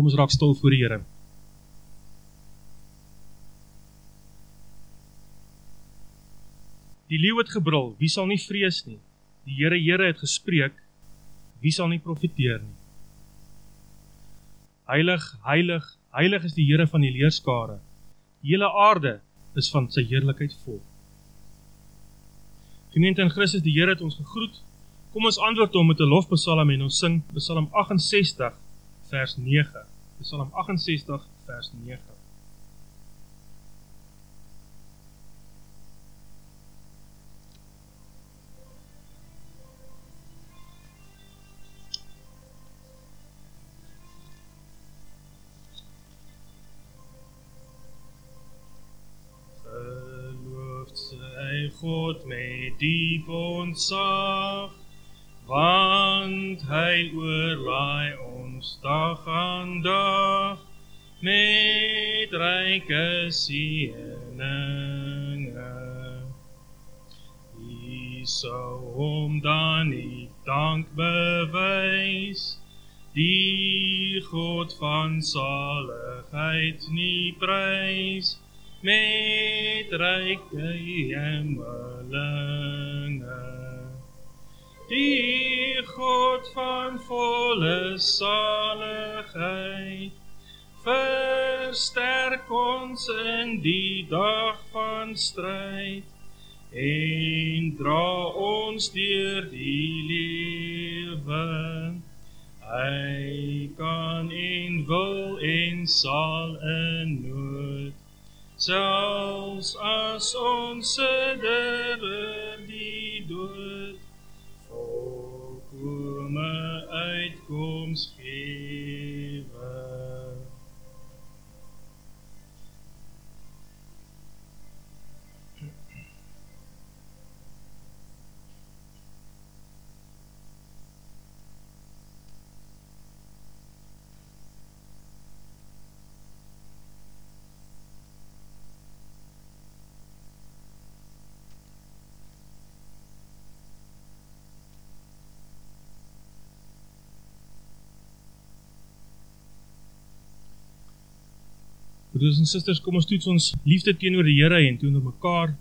Kom ons raak stil voor die Here. Die leeu het gebrul, wie sal nie vrees nie? Die Here Here het gespreek, wie sal nie profeteer nie? Heilig, heilig, heilig is die Here van die leerskare. Die hele aarde is van sy heerlikheid vol. Gemeente in Christus, die Here het ons gegroet. Kom ons antwoord hom met 'n lofpsalm en ons sing Psalm 68 vers 9. Psalm 68 vers 9. God met diep ontzag, want hy oorlaai ons dag aan dag met ryke seëninge. Hy sou hom dan nie dank bewys, die God van saligheid nie prys, met ryke hemelinge. Die God van volle saligheid, versterk ons in die dag van strijd, en dra ons dier die lewe. Hy kan en wil en sal in nood, selfs as ons sidder die dood filmes que Broers en susters, kom ons toets ons liefde teenoor die Here en teenoor mekaar.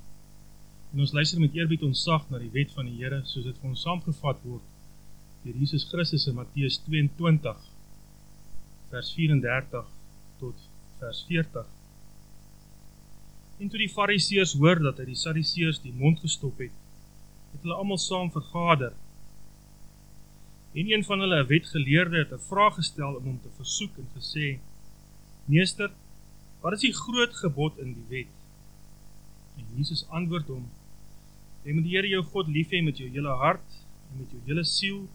En ons luister met eerbied ontzag na die wet van die Here soos dit vir ons saamgevat word deur Jesus Christus in Matteus 22 vers 34 tot vers 40. En toe die Fariseërs hoor dat hy die Sadduseërs die mond gestop het, het hulle almal saam vergader. En een van hulle, 'n wetgeleerde, het 'n vraag gestel om hom te versoek en gesê: "Meester, Wat is die groot gebod in die wet? En Jesus antwoord hom: Jy moet die Here jou God lief hê met jou hele hart en met jou hele siel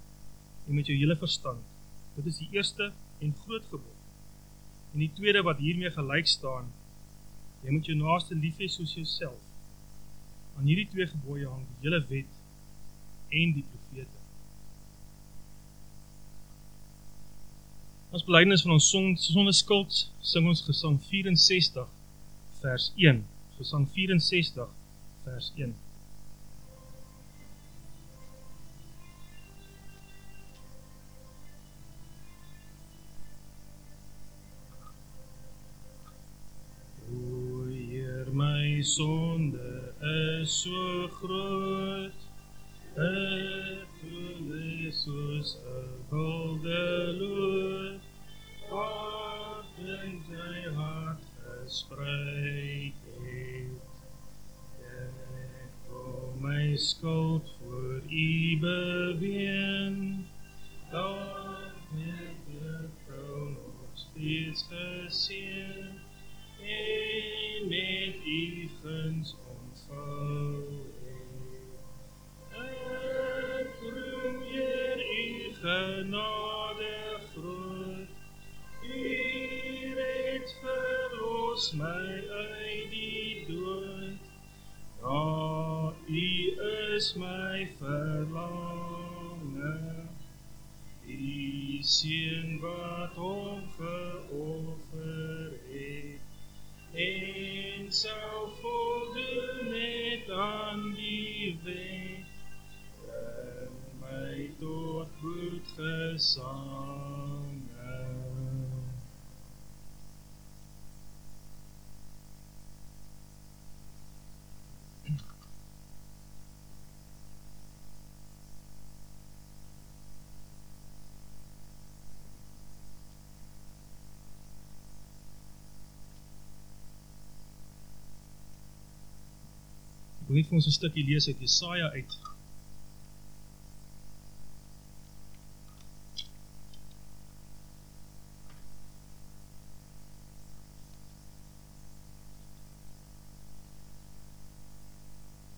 en met jou hele verstand. Dit is die eerste en groot gebod. En die tweede wat hiermee gelyk staan: Jy moet jou naaste lief hê soos jouself. Aan hierdie twee gebooie hang die hele wet en die profete. Ons belydenis van ons sonde skuld sing ons Gesang 64 vers 1. Gesang 64 vers 1. O Heer, my sonde is so groot. Ek voel soos 'n wilde loot wat in sy hart gespreid het. Ek kom my skuld voor u beween, dan het die troon ons steeds gesien, en met u guns los my uit die dood. Ja, U is my verlange. Die seun wat hom geoffer het. En sou voldoen met aan die wet. Bring my tot goed gesange. Wil net vir ons 'n stukkie lees uit Jesaja uit.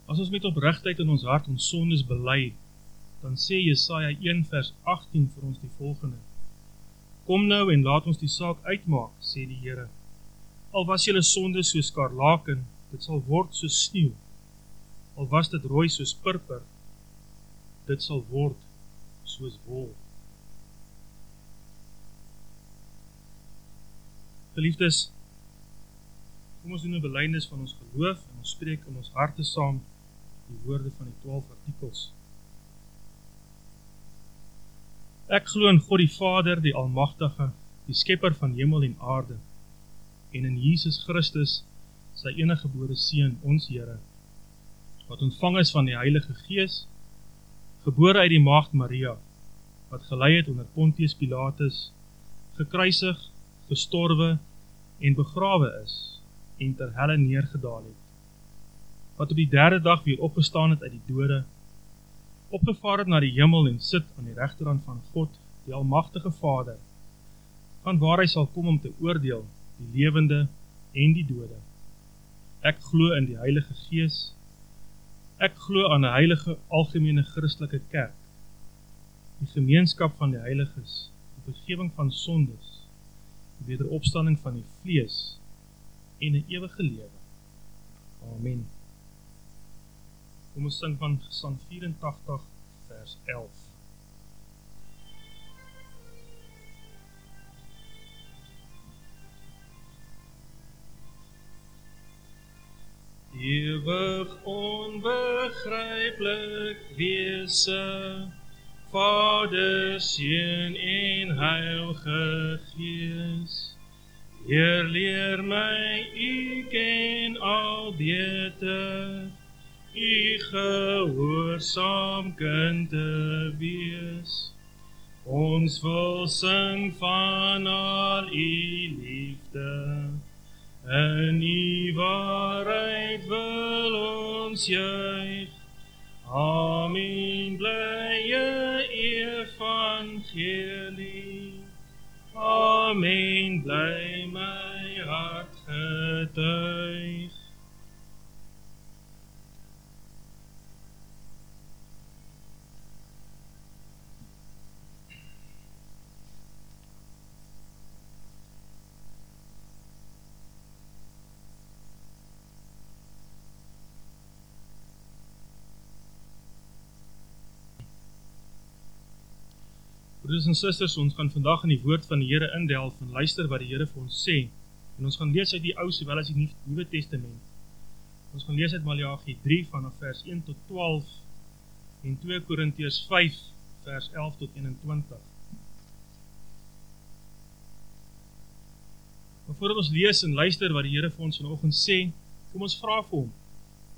As ons met opregtheid in ons hart ons sondes bely, dan sê Jesaja 1 vers 18 vir ons die volgende: Kom nou en laat ons die saak uitmaak, sê die Here. Al was julle sondes soos skarlaken, dit sal word soos sneeu al was dit rooi soos purper, dit sal word soos wol. Geliefdes, kom ons doen 'n belydenis van ons geloof en ons spreek in ons harte saam die woorde van die 12 artikels. Ek glo in God die Vader, die Almagtige, die Skepper van hemel en aarde, en in Jesus Christus, sy enige gebore Seun, ons Here, wat ontvang is van die Heilige Gees, gebore uit die maagd Maria, wat gelei het onder Pontius Pilatus, gekruisig, gestorwe en begrawe is en ter helle neergedaal het. Wat op die derde dag weer opgestaan het uit die dode, opgevaar het na die hemel en sit aan die regterhand van God, die almagtige Vader, van waar hy sal kom om te oordeel die lewende en die dode. Ek glo in die Heilige Gees, Ek glo aan 'n heilige algemene Christelike kerk. Die gemeenskap van die heiliges, die vergifnis van sondes, die wederopstanding van die vlees en 'n ewige lewe. Amen. Kom ons sing van Psalm 84 vers 11. Ewig onbegryplik wese Vader seun en heilige gees Heer leer my u ken al beter u gehoorsaam kind te wees. Ons wil sing van al u liefde En die waarheid ons juig. Amen, blye evangelie. Amen, bly my hart getuig. Broers en susters, ons gaan vandag in die woord van die Here indelf en luister wat die Here vir ons sê. En ons gaan lees uit die Ou sowel as die Nuwe Testament. Ons gaan lees uit Maleagi 3 vanaf vers 1 tot 12 en 2 Korintiërs 5 vers 11 tot 21. Maar voordat ons lees en luister wat die Here vir ons vanoggend sê, kom ons vra vir hom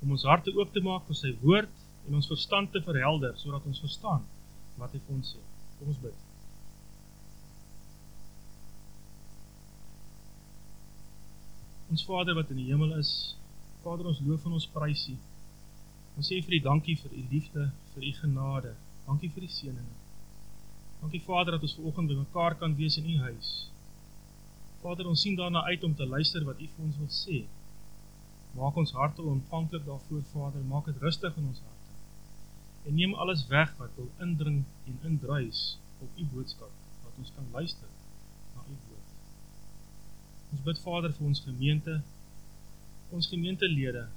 om ons harte oop te maak vir sy woord en ons verstand te verhelder sodat ons verstaan wat hy vir ons sê. Kom ons bid. Ons Vader wat in die hemel is, Vader ons loof en ons prys U. Ons sê vir U dankie vir U liefde, vir U genade. Dankie vir die seëninge. Dankie Vader dat ons vanoggend by mekaar kan wees in U huis. Vader, ons sien daarna uit om te luister wat U vir ons wil sê. Maak ons harte ontvanklik daarvoor, Vader. Maak dit rustig in ons hart en neem alles weg wat wil indring en indruis op u boodskap, dat ons kan luister na u woord. Ons bid Vader vir ons gemeente, ons gemeentelede,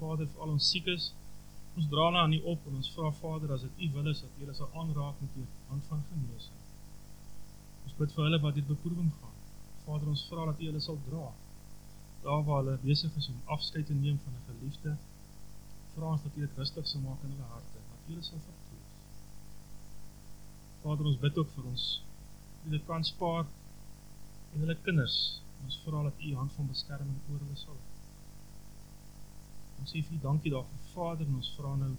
Vader vir al ons siekes, ons dra na aan u op en ons vraag Vader, as het u wil is, dat u sal aanraak met die hand van geneesing. Ons bid vir hulle wat dit beproeving gaan. Vader, ons vraag dat u hulle sal dra, daar waar hulle bezig is om afscheid te neem van die geliefde, vraag ons dat u het rustig sal maak in hulle harte, Here sal vertroos. Vader, ons bid ook vir ons die dit kan spaar en hulle kinders. Ons vra dat U hand van beskerming oor hulle sal. Ons sê vir U dankie daarvoor, Vader, en ons vra nou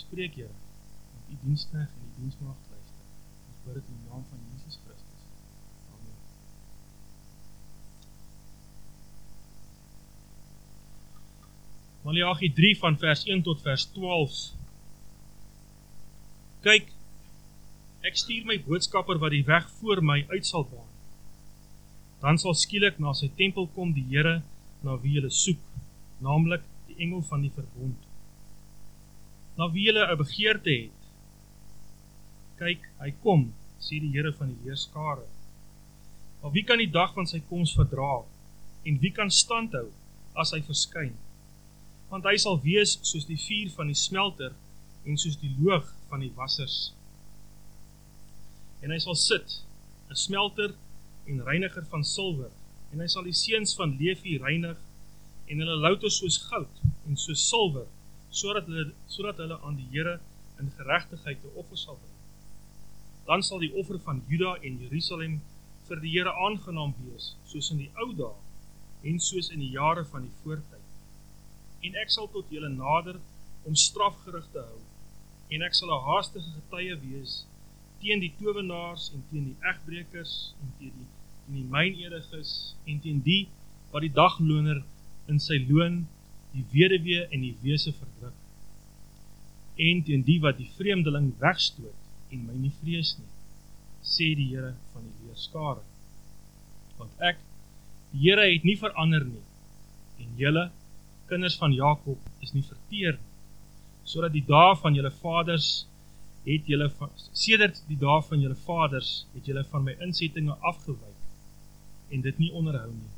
spreek Here dat U diensknegt en U diensmaagd luister. Ons bid dit in die naam van Jesus Christus. Maleagi 3 van vers 1 tot vers 12. Kyk, ek stuur my boodskapper wat die weg voor my uit sal baan. Dan sal skielik na sy tempel kom die Here na wie julle soek, naamlik die engel van die verbond. Na wie julle 'n begeerte het. Kyk, hy kom, sê die Here van die leerskare. Maar wie kan die dag van sy koms verdra? En wie kan standhou as hy verskyn? Want hy sal wees soos die vuur van die smelter en soos die loog van die wassers. En hy sal sit, 'n smelter en reiniger van silwer, en hy sal die seuns van Levi reinig en hulle louter soos goud en soos silwer, sodat hulle sodat hulle aan die Here in geregtigheid 'n offer sal bring. Dan sal die offer van Juda en Jerusalem vir die Here aangenaam wees, soos in die ou dae en soos in die jare van die voortyd. En ek sal tot julle nader om strafgerig te hou, en ek sal 'n haastige getuie wees teen die towenaars en teen die egbrekers en teen die en die mynediges en teen die wat die dagloner in sy loon die weduwee en die wese verdruk. En teen die wat die vreemdeling wegstoot en my nie vrees nie sê die Here van die leerskare want ek die Here het nie verander nie en julle kinders van Jakob is nie verteer nie sodat die dae van julle vaders het julle sedert die dae van julle vaders het julle van my insettinge afgewyk en dit nie onderhou nie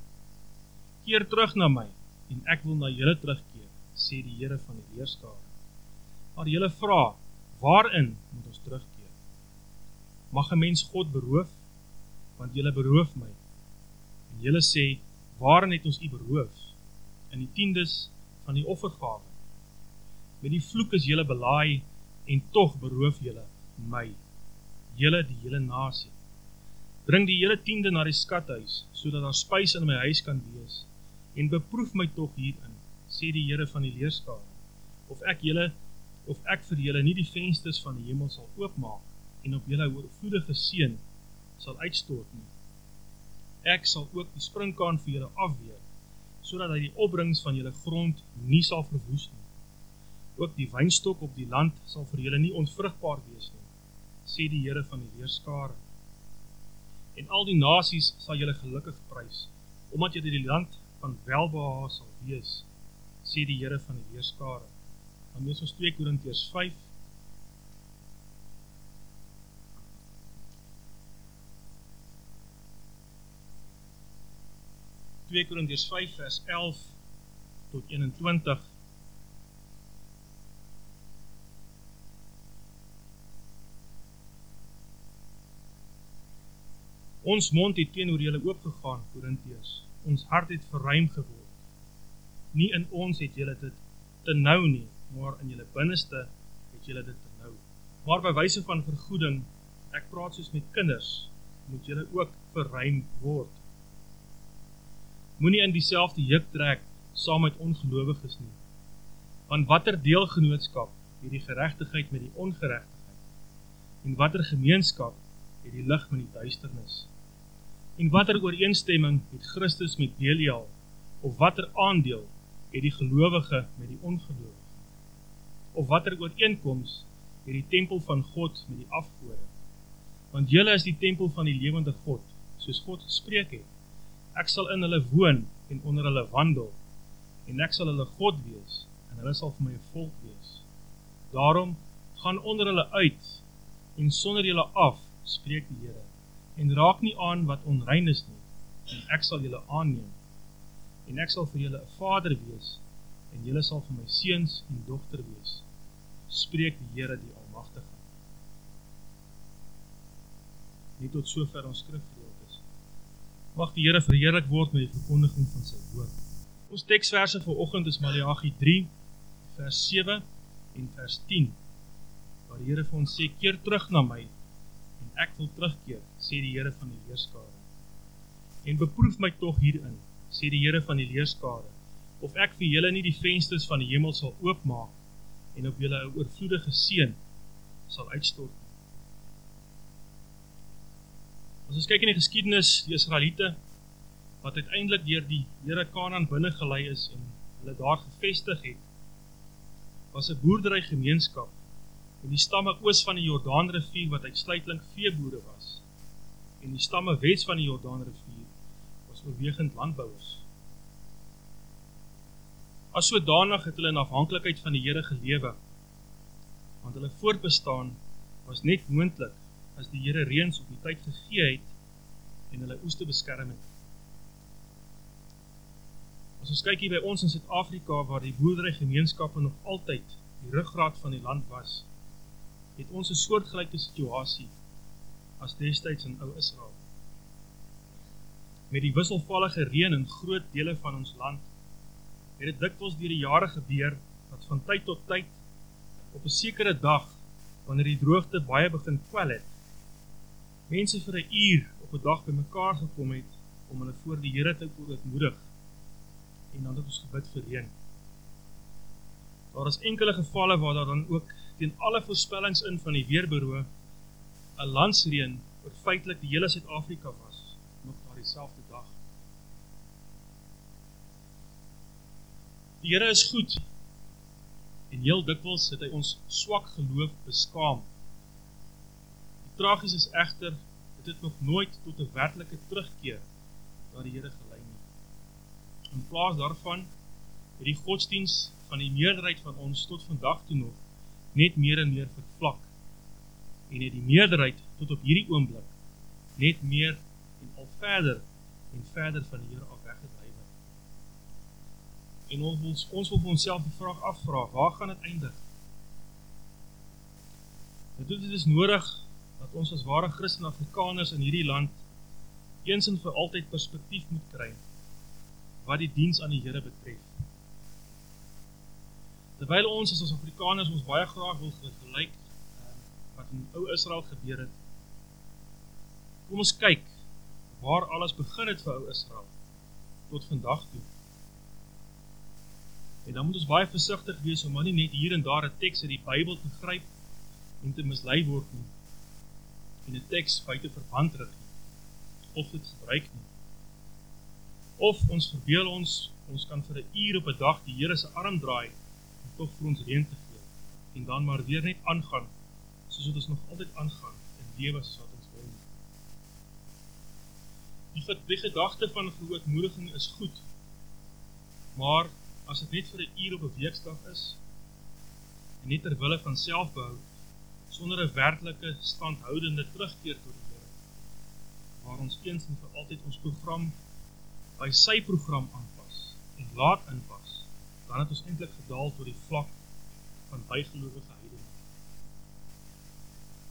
keer terug na my en ek wil na julle terugkeer, sê die Here van die leerskare. Maar julle vra, waarin moet ons terugkeer? Mag 'n mens God beroof? Want julle beroof my. En julle sê, waarin het ons u beroof? In die tiendes van die offergawe. Met die vloek is julle belaai en tog beroof julle my, julle die hele nasie. Bring die hele tiende na die skathuis, sodat daar spys in my huis kan wees en beproef my tog hierin, sê die Here van die leerskare, of ek julle of ek vir julle nie die vensters van die hemel sal oopmaak en op julle oorvloedige seën sal uitstort nie. Ek sal ook die springkaan vir julle afweer, sodat hy die opbrengs van julle grond nie sal verwoes nie. Ook die wynstok op die land sal vir julle nie onvrugbaar wees nie, sê die Here van die leerskare. En al die nasies sal julle gelukkig prys, omdat julle die land van welbehaag sal wees, sê die Here van die Heerskare. Dan lees ons 2 Korintiërs 5 2 Korintiërs 5 vers 11 tot 21 Ons mond het teenoor julle oopgegaan, Korintiërs ons hart het verruim geword. Nie in ons het julle dit te nou nie, maar in julle binneste het julle dit te nou. Maar by wyse van vergoeding, ek praat soos met kinders, moet julle ook verruim word. Moenie in dieselfde juk trek saam met ongelowiges nie. Want watter deelgenootskap het die geregtigheid met die ongeregtigheid? En watter gemeenskap het die lig met die duisternis? En watter ooreenstemming het Christus met Belial of watter aandeel het die gelowige met die ongelowige? Of watter ooreenkoms het die tempel van God met die afgode? Want julle is die tempel van die lewende God, soos God gespreek het. Ek sal in hulle woon en onder hulle wandel en ek sal hulle God wees en hulle sal vir my volk wees. Daarom gaan onder hulle uit en sonder julle af, spreek die Here en raak nie aan wat onrein is nie, en ek sal julle aanneem, en ek sal vir julle een vader wees, en julle sal vir my seens en dochter wees, spreek die Heere die Almachtige. Nie tot so ver ons skrifgedeeld is. Mag die Heere verheerlik word met die verkondiging van sy woord. Ons tekstverse vir ochend is Malachi 3, vers 7 en vers 10, waar die Heere vir ons sê, keer terug na my, ek wil terugkeer, sê die Heere van die leerskare. En beproef my toch hierin, sê die Heere van die leerskare, of ek vir julle nie die vensters van die hemel sal oopmaak, en op julle een oorvloedige seen sal uitstort. As ons kyk in die geschiedenis, die Israelite, wat uiteindelik dier die Heere Kanaan binnen gelei is, en hulle daar gevestig het, was 'n boerdery gemeenskap in die stamme oos van die Jordaanrivier wat uitsluitlik veeboere was en die stamme wes van die Jordaanrivier was oorwegend landbouers. As sodanig het hulle in afhanklikheid van die Here gelewe want hulle voortbestaan was net moontlik as die Here reëns op die tyd gegee het en hulle oes te beskerm het. As ons kyk hier by ons in Suid-Afrika waar die boerdery gemeenskappe nog altyd die ruggraat van die land was, het ons 'n soortgelyke situasie as destyds in ou Israel. Met die wisselvallige reën in groot dele van ons land, het dit dikwels deur die jare gebeur dat van tyd tot tyd op 'n sekere dag wanneer die droogte baie begin kwel het, mense vir 'n uur op 'n dag bymekaar gekom het om hulle voor die Here te ootmoedig en dan het ons gebid vir reën. Daar is enkele gevalle waar daar dan ook teen alle voorspellings in van die weerbureau 'n landsreën oor feitelik die hele Suid-Afrika was nog daar dieselfde dag. Die Here is goed. En heel dikwels het hy ons swak geloof beskaam. Die tragies is egter dit nog nooit tot 'n werklike terugkeer na die Here gelei nie. In plaas daarvan het die godsdiens van die meerderheid van ons tot vandag toe nog net meer en meer vervlak en het die meerderheid tot op hierdie oomblik net meer en al verder en verder van die Here af weggedryf. En ons wil ons wil vir onsself die vraag afvra, waar gaan dit eindig? Dit is nodig dat ons as ware Christen Afrikaners in hierdie land eens en vir altyd perspektief moet kry wat die diens aan die Here betref. Terwyl ons as Afrikaners ons baie graag wil vergelyk ehm, wat in ou Israel gebeur het. Kom ons kyk waar alles begin het vir ou Israel tot vandag toe. En dan moet ons baie versigtig wees om nie net hier en daar 'n teks uit die Bybel te gryp en te mislei word nie en 'n teks buite verband rig of dit gebruik nie. Of ons verbeel ons ons kan vir 'n uur op 'n dag die Here se arm draai tog vir ons reën te gee en dan maar weer net aangaan soos wat ons nog altyd aangaan in lewe wat ons wil. Die die gedagte van grootmoediging is goed. Maar as dit net vir 'n uur op 'n weekdag is en net ter wille van selfbehoud sonder 'n werklike standhoudende terugkeer tot die Here. Waar ons eens en vir altyd ons program by sy program aanpas en laat inpas, dan het ons eintlik gedaal tot die vlak van bygelowige heidene.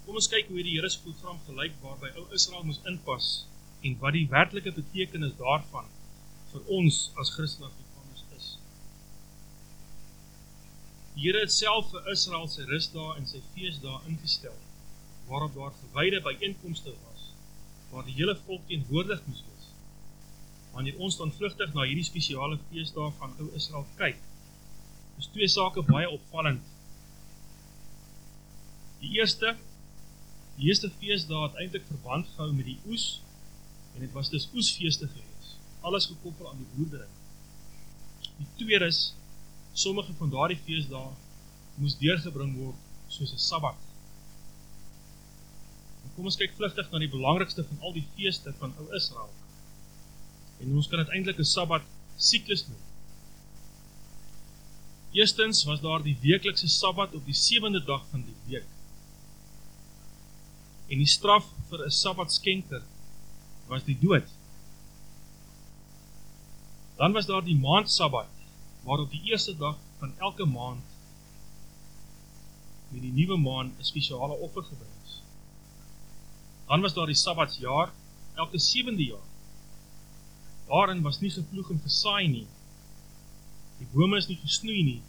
Kom ons kyk hoe die Here se program gelyk waarby ou Israel moes inpas en wat die werklike betekenis daarvan vir ons as Christene Die Here het self vir Israel sy rusdae en sy feesdae ingestel waarop daar gewyde byeenkomste was waar die hele volk teenwoordig moes wees. Wanneer ons dan vlugtig na hierdie spesiale feesdae van ou Israel kyk, is twee sake baie opvallend. Die eerste, die eerste feesdae het eintlik verband gehou met die oes en dit was dus oesfeeste gewees, alles gekoppel aan die boerdery. Die tweede is sommige van daardie feesdae moes deurgebring word soos 'n Sabbat. En kom ons kyk vlugtig na die belangrikste van al die feeste van ou Israel. En ons kan dit eintlik 'n Sabbat siklus noem. Eerstens was daar die weeklikse Sabbat op die 7de dag van die week. En die straf vir 'n Sabbat skenker was die dood. Dan was daar die maand Sabbat waar op die eerste dag van elke maand met die nuwe maan 'n spesiale offer gebring is. Dan was daar die Sabbatsjaar elke 7de jaar. Daarin was nie geploeg en gesaai nie. Die bome is nie gesnoei nie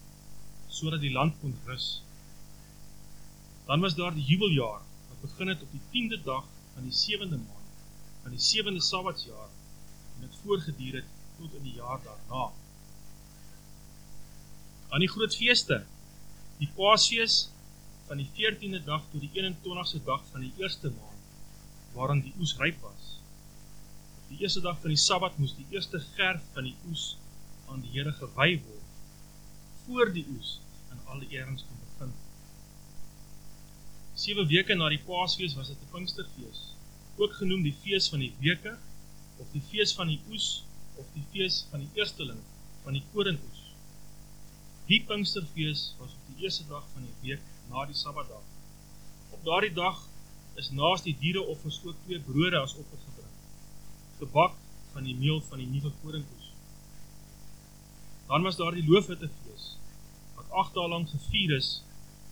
sodat die land kon rus. Dan was daar die jubeljaar wat begin het op die 10de dag van die 7de maand van die 7de Sabbatsjaar en dit voorgeduur het tot in die jaar daarna aan die groot feeste, die paasfees van die 14de dag tot die 21ste dag van die eerste maand, waarin die oes ryp was. Die eerste dag van die Sabbat moes die eerste gerf van die oes aan die Here gewy word, voor die oes alle eerings kon begin. 7 weke na die Paasfees was dit die Pinksterfees, ook genoem die fees van die weke of die fees van die oes of die fees van die eersteling van die koringoes. Die Pinksterfees was op die eerste dag van die week na die Sabbatdag. Op daardie dag is naast die diereoffers ook twee brode as gebring. Gebak van die meel van die nuwe koringoes. Dan was daar die loofhuttefees wat 8 dae lank gevier is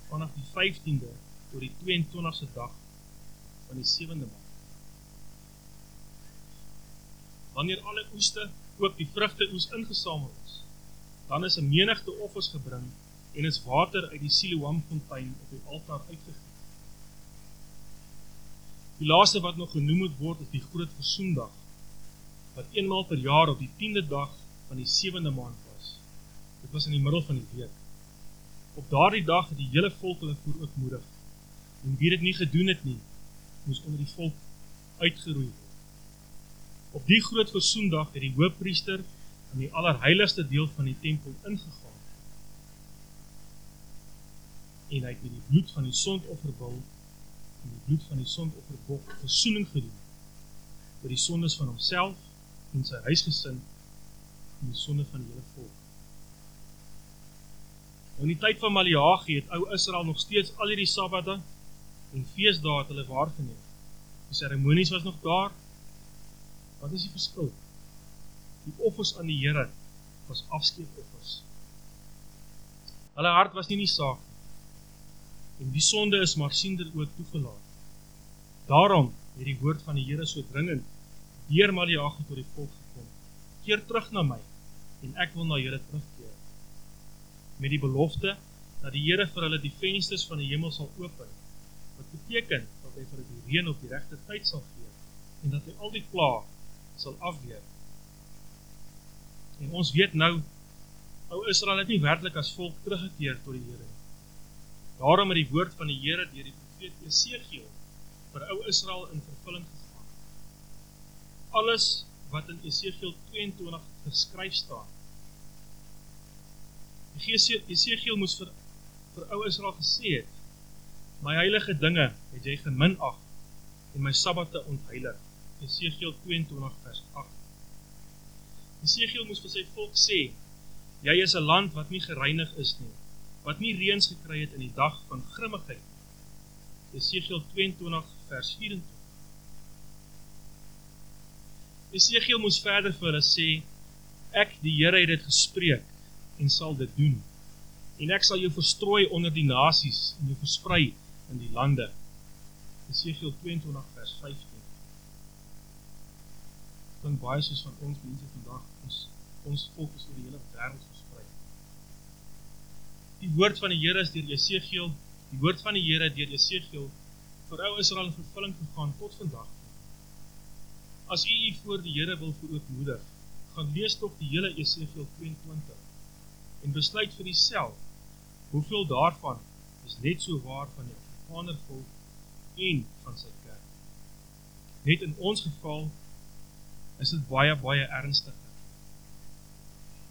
vanaf die 15de tot die 22ste dag van die 7de maand. Wanneer alle oeste, ook die vrugte oes ingesamel is, dan is 'n menigte offers gebring en is water uit die Siloam fontein op die altaar uitgegiet. Die laaste wat nog genoem moet word is die groot versoendag wat eenmaal per jaar op die 10de dag van die 7de maand was. Dit was in die middel van die week. Op daardie dag het die hele volk hulle voorootmoedig. En wie dit nie gedoen het nie, moes onder die volk uitgeroei word. Op die groot versoendag het die hoofpriester in die allerheiligste deel van die tempel ingegaan. En hy het met die bloed van die sondofferbul en die bloed van die sondofferbok versoening gedoen vir die sondes van homself en sy huisgesin en die sonde van die hele volk. In die tyd van Maleagi het ou Israel nog steeds al hierdie sabbate en feesdae het hulle waargeneem. Die seremonies was nog daar. Wat is die verskil? Die offers aan die Here was afskeedoffers. Hulle hart was nie in die saak en die sonde is maar siender ook toegelaat. Daarom het die woord van die Here so dringend deur Maleagi tot die volk gekom. Keer terug na my en ek wil na julle terugkeer. Met die belofte dat die Here vir hulle die vensters van die hemel sal open. Wat beteken dat hy vir die reën op die regte tyd sal gee en dat hy al die pla sal afweer. En ons weet nou ou Israel het nie werklik as volk teruggekeer tot die Here nie. Daarom het die woord van die Here deur die profeet Jesegiel vir ou Israel in vervulling gegaan. Alles wat in Jesegiel 22 geskryf staan. Jesegiel moes vir vir ou Israel gesê het: "My heilige dinge het jy geminag en my sabbate ontheilig." Jesegiel 22 vers 8. Jesegiel moes vir sy volk sê: "Jy is 'n land wat nie gereinig is nie." wat nie reëns gekry het in die dag van grimmigheid. Jesegiel 22 vers 24. Jesegiel moes verder vir hulle sê ek die Here het dit gespreek en sal dit doen. En ek sal jou verstrooi onder die nasies en jou versprei in die lande. Jesegiel 22 vers 15. Dan baie soos van ons mense vandag ons ons volk is oor die hele wêreld die woord van die Here is deur Jesegiel, die woord van die Here deur Jesegiel vir ou Israel in vervulling gegaan tot vandag. As u u voor die Here wil verootmoedig, gaan lees tog die hele Jesegiel 22 en besluit vir uself hoeveel daarvan is net so waar van die Afrikaner volk en van sy kerk. Net in ons geval is dit baie baie ernstiger.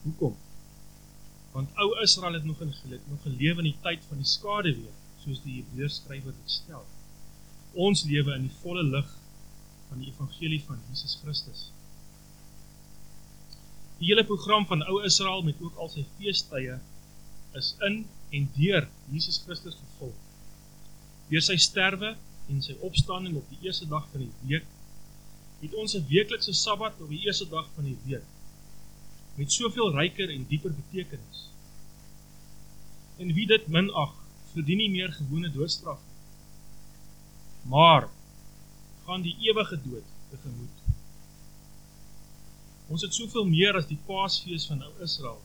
Hoekom? want ou Israel het nog in nog geleef in die tyd van die skaduwee soos die Hebreërs skrywer dit stel ons lewe in die volle lig van die evangelie van Jesus Christus die hele program van ou Israel met ook al sy feestuie is in en deur Jesus Christus vervul deur sy sterwe en sy opstanding op die eerste dag van die week het ons 'n weeklikse Sabbat op die eerste dag van die week met soveel ryker en dieper betekenis. En wie dit minag, verdien nie meer gewone doodstraf nie. Maar gaan die ewige dood tegemoet. Ons het soveel meer as die Paasfees van ou Israel,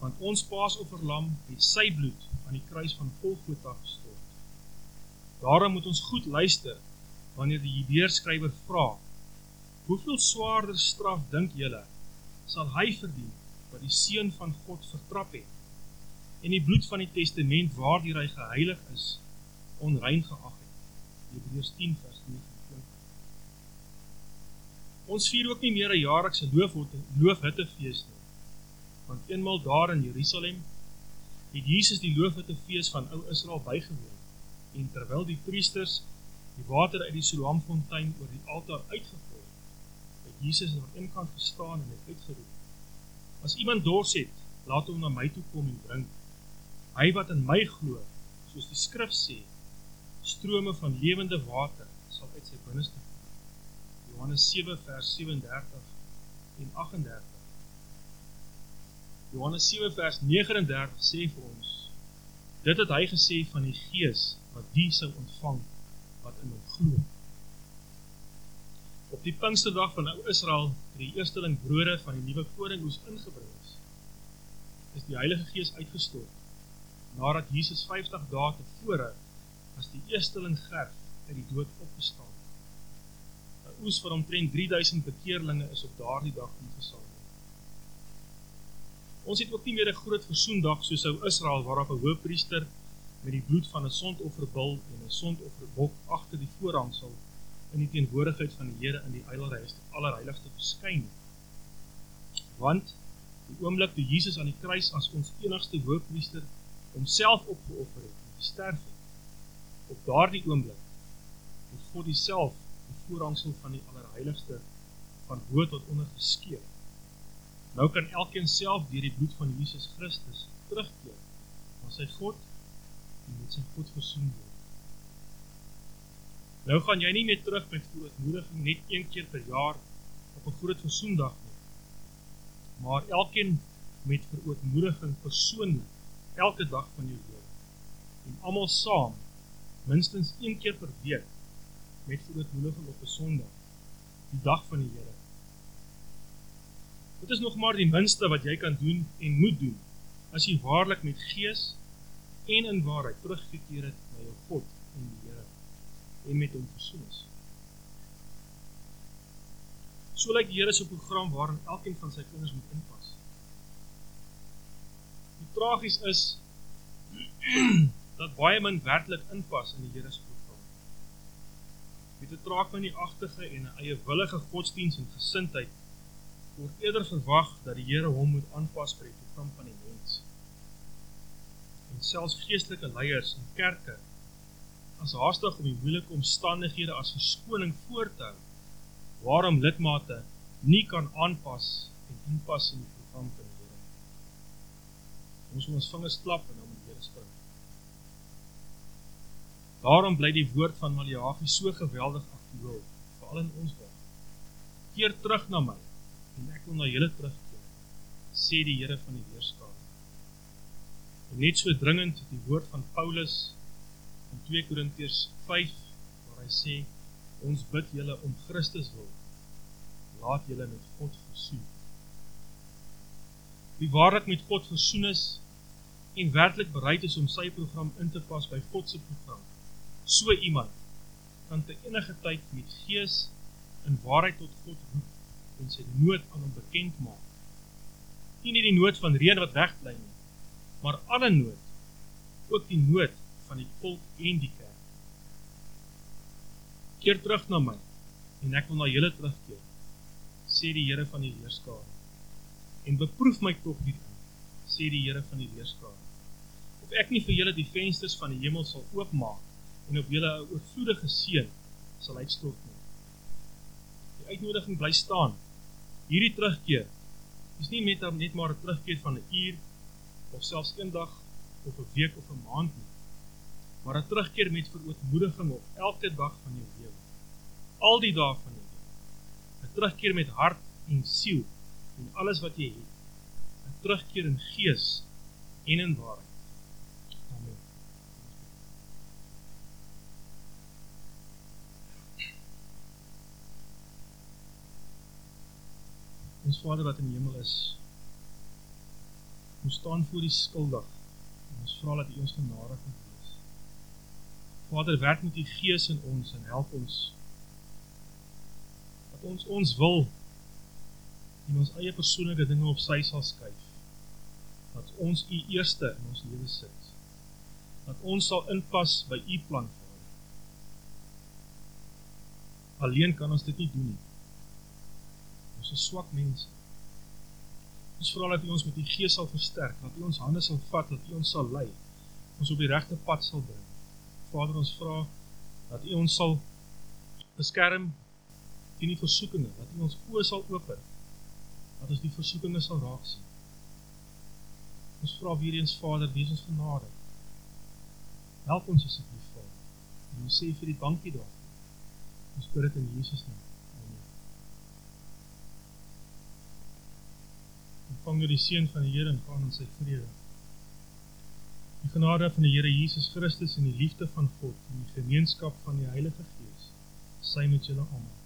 want ons Paasofferlam het sy bloed aan die kruis van Golgotha gestort. Daarom moet ons goed luister wanneer die Hebreërskrywer vra: "Hoeveel swaarder straf dink julle sal hy verdien wat die seun van God vertrap het en die bloed van die testament waardeur hy geheilig is onrein geag het. Hebreërs 10 vers 9. Ons vier ook nie meer 'n jaarlikse loofhitte loofhittefees nie. Want eenmal daar in Jerusalem het Jesus die loofhutte fees van ou Israel bygewoon. En terwyl die priesters die water uit die Siloamfontein oor die altaar uitgegooi het, het Jesus aan een kant gestaan en het uitgeroep: As iemand dors het, laat hom na my toe kom en drink. Hy wat in my glo, soos die skrif sê, strome van lewende water sal uit sy binneste. Johannes 7 vers 37 en 38. Johannes 7 vers 39 sê vir ons: Dit het hy gesê van die Gees wat die sou ontvang wat in hom glo. Op die Pinksterdag van ou Israel, die eersteling brode van die nuwe koringoes ingebring is, is die Heilige Gees uitgestort nadat Jesus 50 dae tevore as die eersteling gerf uit die dood opgestaan. 'n Oes van omtrent 3000 bekeerlinge is op daardie dag ingesamel. Ons het ook nie meer 'n groot versoendag soos ou Israel waarop 'n hoofpriester met die bloed van 'n sondofferbul en 'n sondofferbok agter die voorhangsel in die teenwoordigheid van die Here in die Heiligste Allerheiligste verskyn. Want die oomblik toe Jesus aan die kruis as ons enigste hoofpriester homself opgeoffer het om te sterf het, op daardie oomblik het God dieself die voorhangsel van die allerheiligste van bo tot onder geskeur. Nou kan elkeen self deur die bloed van Jesus Christus terugkeer na sy God en met sy God versoen word. Nou gaan jy nie meer terug met verootmoediging net een keer per jaar op 'n groot versoendag nie. Maar elkeen met verootmoediging persoonlik elke dag van jou lewe. En almal saam minstens een keer per week met verootmoediging op 'n Sondag, die dag van die Here. Dit is nog maar die minste wat jy kan doen en moet doen as jy waarlik met gees en in waarheid teruggekeer het na jou God en die Here en met hom versoen is. So lyk die Here se program waarin elkeen van sy kinders moet inpas. Die tragies is dat baie min werklik inpas in die Here se Met 'n traag van die agtige en 'n eie willige godsdiens en gesindheid word eerder verwag dat die Here hom moet aanpas by die program van die mens. En selfs geestelike leiers in kerke as haastig om die moeilike omstandighede as verskoning voor te hou waarom lidmate nie kan aanpas en inpas in die program van die Here. Ons moet ons vingers klap en hom die Here spring. Daarom bly die woord van Maleagi so geweldig aktueel, veral in ons dag. Keer terug na my en ek wil na julle terugkeer, sê die Here van die weerskaal. En net so dringend die woord van Paulus in 2 Korintiërs 5 waar hy sê ons bid julle om Christus wil laat julle met God versoen. Wie waarlik met God versoen is en werklik bereid is om sy program in te pas by God se program so iemand kan te enige tyd met gees in waarheid tot God roep en sy nood aan hom bekend maak. Nie net die nood van reën wat wegbly nie, maar alle nood, ook die nood van die volk en die kerk. Keer terug na my en ek wil na julle terugkeer, sê die Here van die leerskare. En beproef my tog hierin, sê die Here van die leerskare. Of ek nie vir julle die vensters van die hemel sal oopmaak en op julle 'n oorvloedige seën sal uitstort nie. Die uitnodiging bly staan. Hierdie terugkeer is nie net net maar 'n terugkeer van 'n uur of selfs een dag of 'n week of 'n maand nie, maar 'n terugkeer met verootmoediging op elke dag van jou lewe. Al die dae van jou lewe. 'n Terugkeer met hart en siel en alles wat jy het. 'n Terugkeer in gees en in waarheid. Ons Vader wat in die hemel is, ons staan voor die skuldig, en ons vraag dat U ons genadig moet wees. Vader, werk met die gees in ons, en help ons, dat ons ons wil, en ons eie persoonlijke dinge op sy sal skuif, dat ons U eerste in ons leven sit, dat ons sal inpas by U plan, Vader. Alleen kan ons dit nie doen nie, ons is swak mense. Ons vra dat U ons met U Gees sal versterk, dat U ons hande sal vat, dat U ons sal lei, ons op die regte pad sal bring. Vader, ons vra dat U ons sal beskerm teen die versoekinge, dat U ons oë sal open, dat ons die versoekinge sal raak sien. Ons vra weer eens Vader, wees ons genade. Help ons asseblief, Vader. En ons sê vir die dankie daarvoor. Ons bid dit in Jesus naam. Ontvang die seën van die Here en gaan in sy vrede. Die genade van die Here Jesus Christus en die liefde van God en die gemeenskap van die Heilige Gees, sy met julle almal.